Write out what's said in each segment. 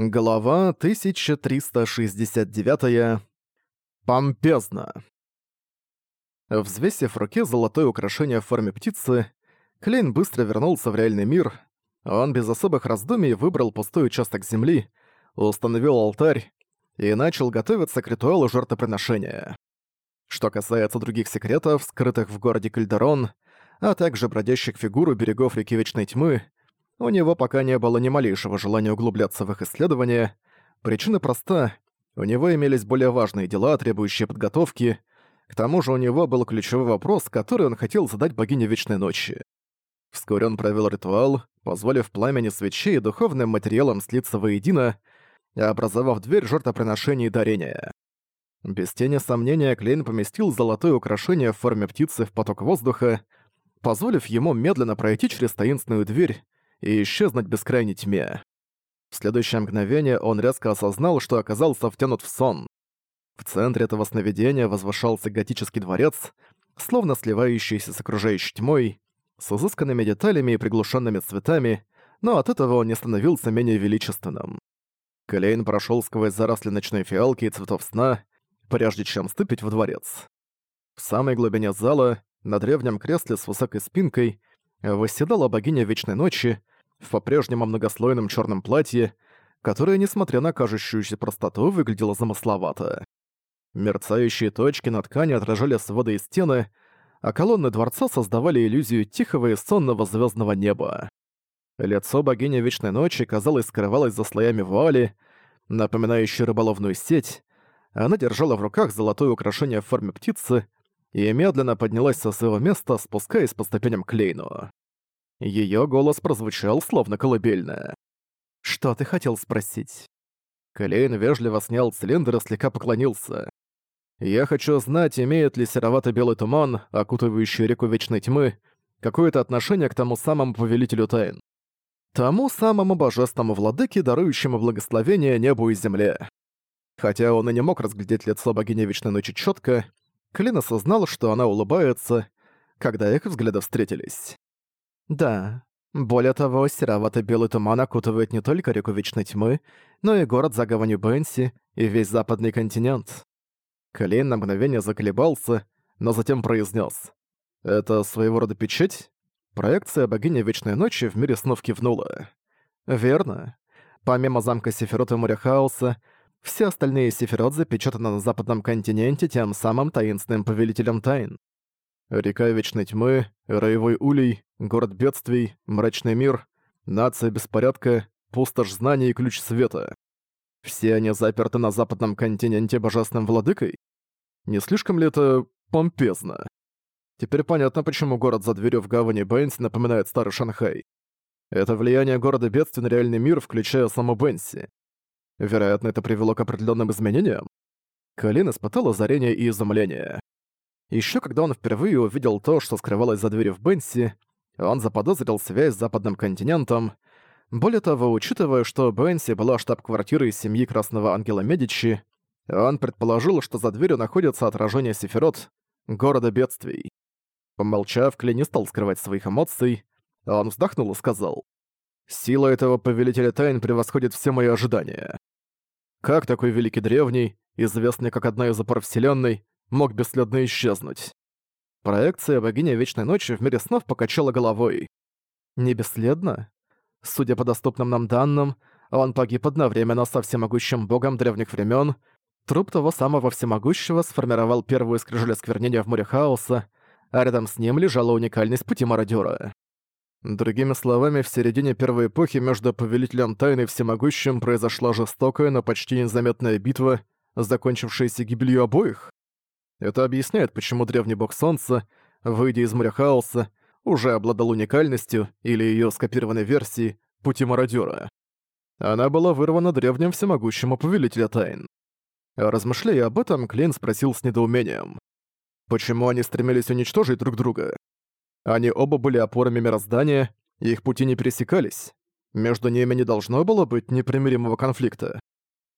Глава 1369. Помпезно. Взвесив в руке золотое украшение в форме птицы, Клейн быстро вернулся в реальный мир. Он без особых раздумий выбрал пустой участок земли, установил алтарь и начал готовиться к ритуалу жертвоприношения. Что касается других секретов, скрытых в городе Кальдерон, а также бродящих фигур у берегов реки Вечной Тьмы, у него пока не было ни малейшего желания углубляться в их исследования. Причина проста. У него имелись более важные дела, требующие подготовки. К тому же у него был ключевой вопрос, который он хотел задать богине Вечной Ночи. Вскоре он провел ритуал, позволив пламени свечей и духовным материалам слиться воедино, образовав дверь жертвоприношения и дарения. Без тени сомнения Клейн поместил золотое украшение в форме птицы в поток воздуха, позволив ему медленно пройти через таинственную дверь, и исчезнуть в бескрайней тьме. В следующее мгновение он резко осознал, что оказался втянут в сон. В центре этого сновидения возвышался готический дворец, словно сливающийся с окружающей тьмой, с изысканными деталями и приглушенными цветами, но от этого он не становился менее величественным. Клейн прошел сквозь заросли ночной фиалки и цветов сна, прежде чем ступить в дворец. В самой глубине зала, на древнем кресле с высокой спинкой, восседала богиня Вечной Ночи в по-прежнему многослойном черном платье, которое, несмотря на кажущуюся простоту, выглядело замысловато. Мерцающие точки на ткани отражали своды и стены, а колонны дворца создавали иллюзию тихого и сонного звездного неба. Лицо богини Вечной Ночи, казалось, скрывалось за слоями вуали, напоминающей рыболовную сеть. Она держала в руках золотое украшение в форме птицы, и медленно поднялась со своего места, спускаясь по ступеням к Лейну. Её голос прозвучал словно колыбельная. «Что ты хотел спросить?» Клейн вежливо снял цилиндр и слегка поклонился. «Я хочу знать, имеет ли серовато-белый туман, окутывающий реку Вечной Тьмы, какое-то отношение к тому самому Повелителю Тайн. Тому самому божественному владыке, дарующему благословение небу и земле». Хотя он и не мог разглядеть лицо богини Вечной Ночи чётко, Клин осознал, что она улыбается, когда их взгляды встретились. Да, более того, серовато-белый туман окутывает не только реку Вечной Тьмы, но и город за гаванью Бенси и весь западный континент. Клейн на мгновение заколебался, но затем произнес: «Это своего рода печать?» Проекция богини Вечной Ночи в мире снов кивнула. «Верно. Помимо замка Сефирот и моря Хаоса, все остальные Сефирот запечатаны на западном континенте тем самым таинственным повелителем тайн. Река Вечной Тьмы, Роевой Улей, Город Бедствий, Мрачный Мир, Нация Беспорядка, Пустошь Знаний и Ключ Света. Все они заперты на западном континенте Божественным Владыкой? Не слишком ли это помпезно? Теперь понятно, почему город за дверью в гавани Бенси напоминает старый Шанхай. Это влияние города бедствий на реальный мир, включая саму Бенси. Вероятно, это привело к определенным изменениям. Калин испытал озарение и изумление. Еще когда он впервые увидел то, что скрывалось за дверью в Бенси, он заподозрил связь с западным континентом. Более того, учитывая, что Бенси была штаб-квартирой семьи Красного Ангела Медичи, он предположил, что за дверью находится отражение Сефирот, города бедствий. Помолчав, Кли не стал скрывать своих эмоций, он вздохнул и сказал, «Сила этого Повелителя Тайн превосходит все мои ожидания. Как такой великий древний, известный как одна из опор Вселенной, мог бесследно исчезнуть? Проекция богини Вечной Ночи в мире снов покачала головой. Не бесследно? Судя по доступным нам данным, он погиб одновременно со всемогущим богом древних времен. Труп того самого всемогущего сформировал первую скрижаль осквернения в море хаоса, а рядом с ним лежала уникальность пути мародёра. Другими словами, в середине первой эпохи между Повелителем Тайны и Всемогущим произошла жестокая, но почти незаметная битва, закончившаяся гибелью обоих. Это объясняет, почему древний бог Солнца, выйдя из моря хаоса, уже обладал уникальностью, или ее скопированной версией, пути мародёра. Она была вырвана древним всемогущим Повелителя Тайн. Размышляя об этом, Клейн спросил с недоумением. Почему они стремились уничтожить друг друга? Они оба были опорами мироздания, и их пути не пересекались. Между ними не должно было быть непримиримого конфликта.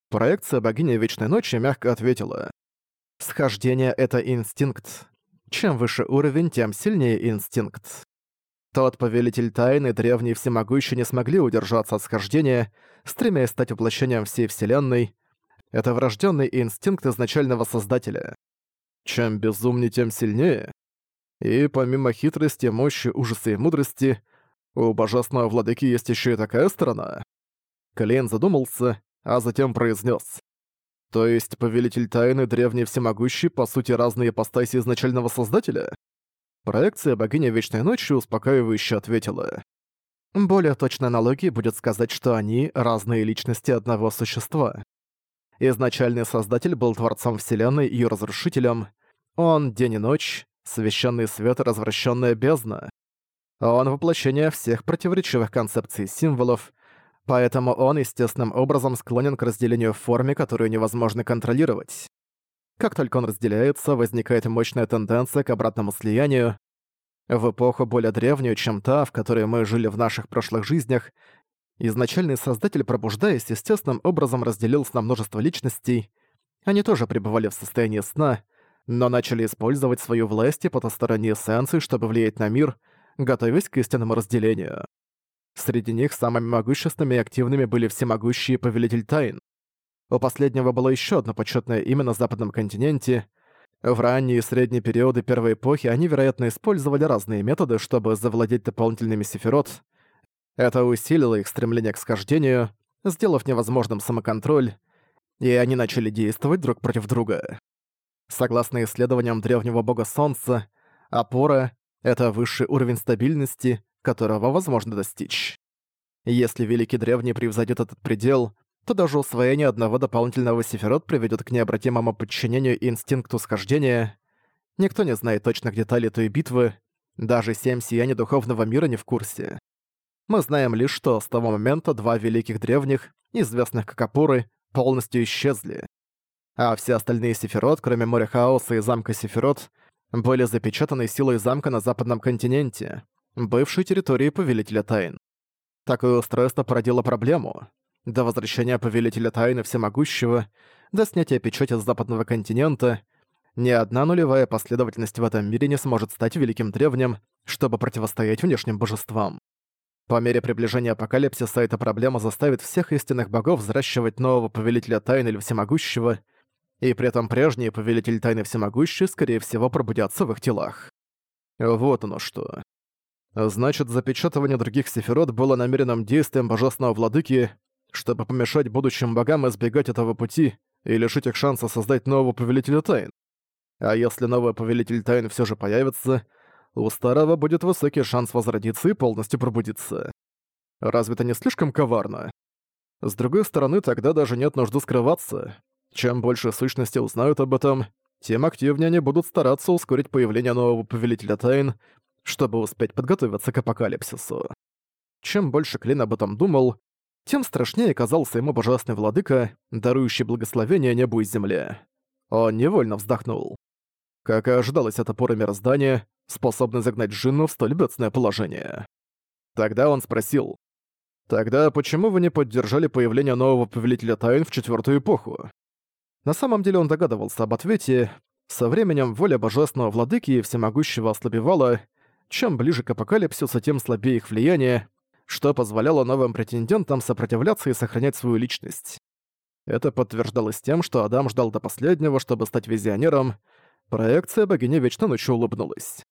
Проекция богини Вечной Ночи мягко ответила. «Схождение — это инстинкт. Чем выше уровень, тем сильнее инстинкт». Тот повелитель тайны, древний всемогущий, не смогли удержаться от схождения, стремясь стать воплощением всей Вселенной. Это врожденный инстинкт изначального Создателя. Чем безумнее, тем сильнее. И помимо хитрости, мощи, ужаса и мудрости, у божественного владыки есть еще и такая сторона. Клейн задумался, а затем произнес: То есть повелитель тайны, древний всемогущий, по сути разные ипостаси изначального Создателя? Проекция богини Вечной Ночи успокаивающе ответила. Более точной аналогией будет сказать, что они — разные личности одного существа. Изначальный Создатель был Творцом Вселенной и Разрушителем. Он — день и ночь, священный свет и развращенная бездна. Он — воплощение всех противоречивых концепций и символов, поэтому он естественным образом склонен к разделению в форме, которую невозможно контролировать. Как только он разделяется, возникает мощная тенденция к обратному слиянию. В эпоху более древнюю, чем та, в которой мы жили в наших прошлых жизнях, изначальный создатель, пробуждаясь, естественным образом разделился на множество личностей. Они тоже пребывали в состоянии сна, но начали использовать свою власть и потусторонние эссенции, чтобы влиять на мир, готовясь к истинному разделению. Среди них самыми могущественными и активными были всемогущие Повелитель Тайн. У последнего было еще одно почетное имя на западном континенте. В ранние и средние периоды Первой эпохи они, вероятно, использовали разные методы, чтобы завладеть дополнительными сефирот. Это усилило их стремление к схождению, сделав невозможным самоконтроль, и они начали действовать друг против друга. Согласно исследованиям древнего бога Солнца, опора — это высший уровень стабильности, которого возможно достичь. Если Великий Древний превзойдет этот предел, то даже усвоение одного дополнительного сефирот приведет к необратимому подчинению инстинкту схождения. Никто не знает точных деталей той битвы, даже семь сияний духовного мира не в курсе. Мы знаем лишь, что с того момента два великих древних, известных как Апуры, полностью исчезли. А все остальные сефирот, кроме моря хаоса и замка сефирот, были запечатаны силой замка на западном континенте, бывшей территории Повелителя Тайн. Такое устройство породило проблему. До возвращения Повелителя Тайны Всемогущего, до снятия печати с западного континента, ни одна нулевая последовательность в этом мире не сможет стать Великим Древним, чтобы противостоять внешним божествам. По мере приближения апокалипсиса эта проблема заставит всех истинных богов взращивать нового Повелителя Тайны или Всемогущего, и при этом прежние Повелитель Тайны Всемогущий, скорее всего, пробудятся в их телах. Вот оно что. Значит, запечатывание других сефирот было намеренным действием Божественного Владыки, чтобы помешать будущим богам избегать этого пути и лишить их шанса создать нового Повелителя Тайн. А если новый Повелитель Тайн все же появится, у старого будет высокий шанс возродиться и полностью пробудиться. Разве это не слишком коварно? С другой стороны, тогда даже нет нужды скрываться. Чем больше сущности узнают об этом, тем активнее они будут стараться ускорить появление нового Повелителя Тайн, чтобы успеть подготовиться к апокалипсису. Чем больше Клин об этом думал, тем страшнее казался ему божественный владыка, дарующий благословение небу и земле. Он невольно вздохнул. Как и ожидалось от опоры мироздания, способный загнать Джинну в столь бедственное положение. Тогда он спросил, «Тогда почему вы не поддержали появление нового Повелителя Тайн в Четвертую Эпоху?» На самом деле он догадывался об ответе. Со временем воля божественного владыки и всемогущего ослабевала, чем ближе к апокалипсису, тем слабее их влияние, что позволяло новым претендентам сопротивляться и сохранять свою личность. Это подтверждалось тем, что Адам ждал до последнего, чтобы стать визионером. Проекция богини Вечно Ночью улыбнулась.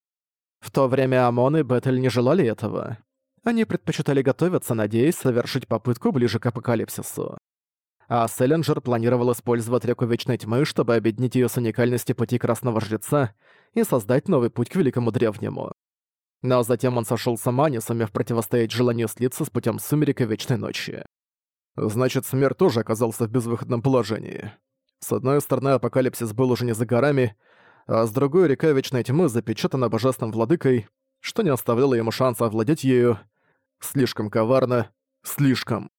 В то время Амон и Бетель не желали этого. Они предпочитали готовиться, надеясь совершить попытку ближе к апокалипсису. А Селлинджер планировал использовать реку Вечной Тьмы, чтобы объединить ее с уникальностью пути Красного Жреца и создать новый путь к Великому Древнему. Но затем он сошел с ума, не сумев противостоять желанию слиться с путем сумерек и вечной ночи. Значит, смерть тоже оказался в безвыходном положении. С одной стороны, апокалипсис был уже не за горами, а с другой река Вечной Тьмы запечатана божественным владыкой, что не оставляло ему шанса овладеть ею. Слишком коварно, слишком.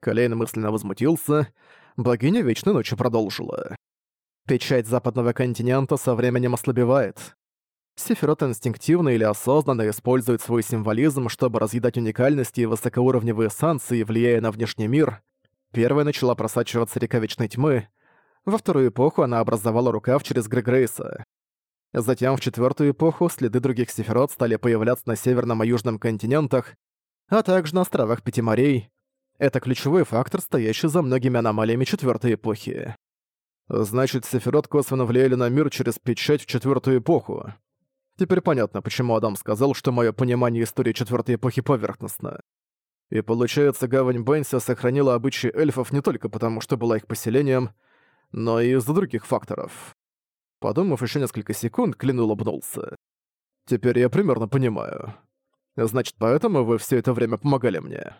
Колейн мысленно возмутился, богиня Вечной Ночи продолжила. Печать западного континента со временем ослабевает. Сефирот инстинктивно или осознанно использует свой символизм, чтобы разъедать уникальности и высокоуровневые эссенции, влияя на внешний мир. Первая начала просачиваться река Вечной Тьмы. Во вторую эпоху она образовала рукав через Грегрейса. Затем в четвертую эпоху следы других сефирот стали появляться на северном и южном континентах, а также на островах Пяти морей. Это ключевой фактор, стоящий за многими аномалиями четвертой эпохи. Значит, сефирот косвенно влияли на мир через печать в четвертую эпоху. Теперь понятно, почему Адам сказал, что мое понимание истории четвертой эпохи поверхностно. И получается, гавань Бенси сохранила обычаи эльфов не только потому, что была их поселением, но и из-за других факторов. Подумав еще несколько секунд, Клин улыбнулся. «Теперь я примерно понимаю. Значит, поэтому вы все это время помогали мне».